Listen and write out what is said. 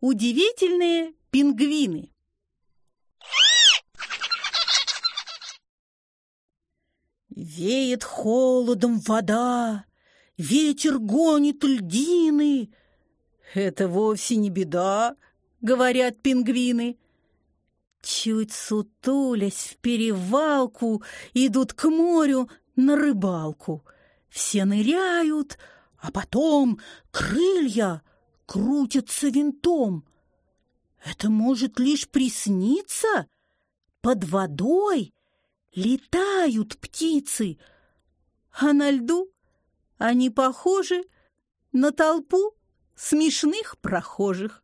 Удивительные пингвины. Веет холодом вода, ветер гонит льдины. Это вовсе не беда, говорят пингвины. Чуть сутулясь в перевалку, идут к морю на рыбалку. Все ныряют, а потом крылья крутятся винтом. Это может лишь присниться. Под водой летают птицы, а на льду они похожи на толпу смешных прохожих.